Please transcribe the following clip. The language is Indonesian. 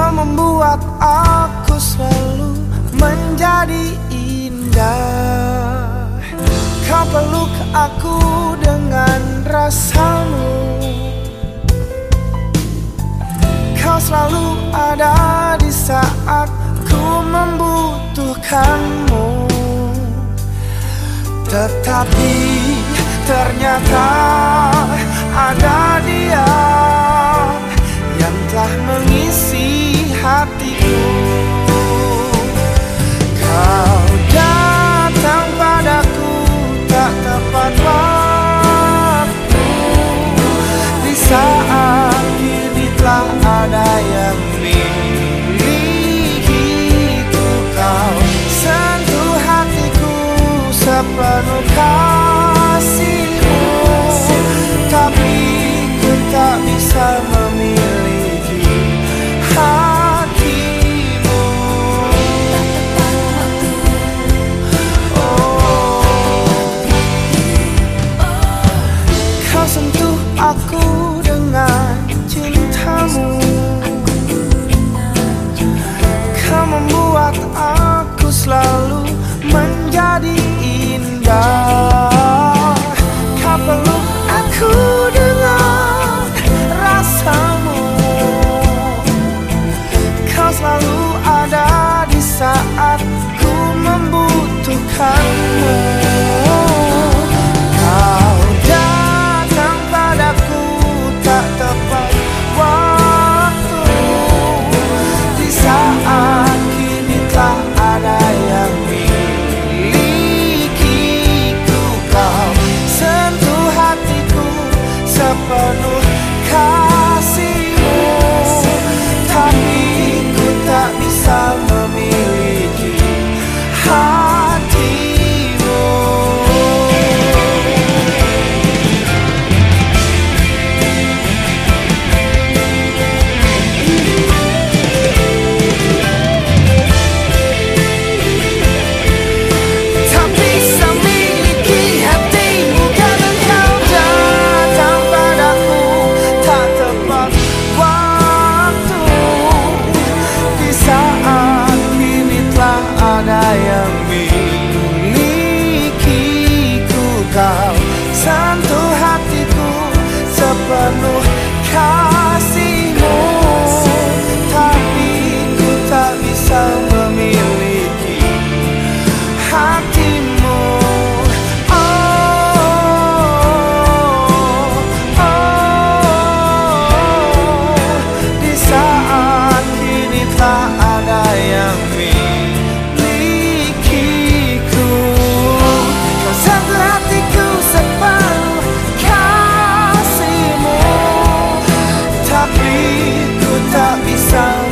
Kau membuat aku selalu menjadi indah. Kau peluk aku dengan rasamu. Kau selalu ada di saat ku membutuhkanmu. Tetapi ternyata ada dia hatiku selalu ada di saat ku membutuhkanmu. Kau datang padaku tak tepat waktu. Di saat kini telah ada yang milikiku Kau sentuh hatiku sepenuh kasih ku tak bisa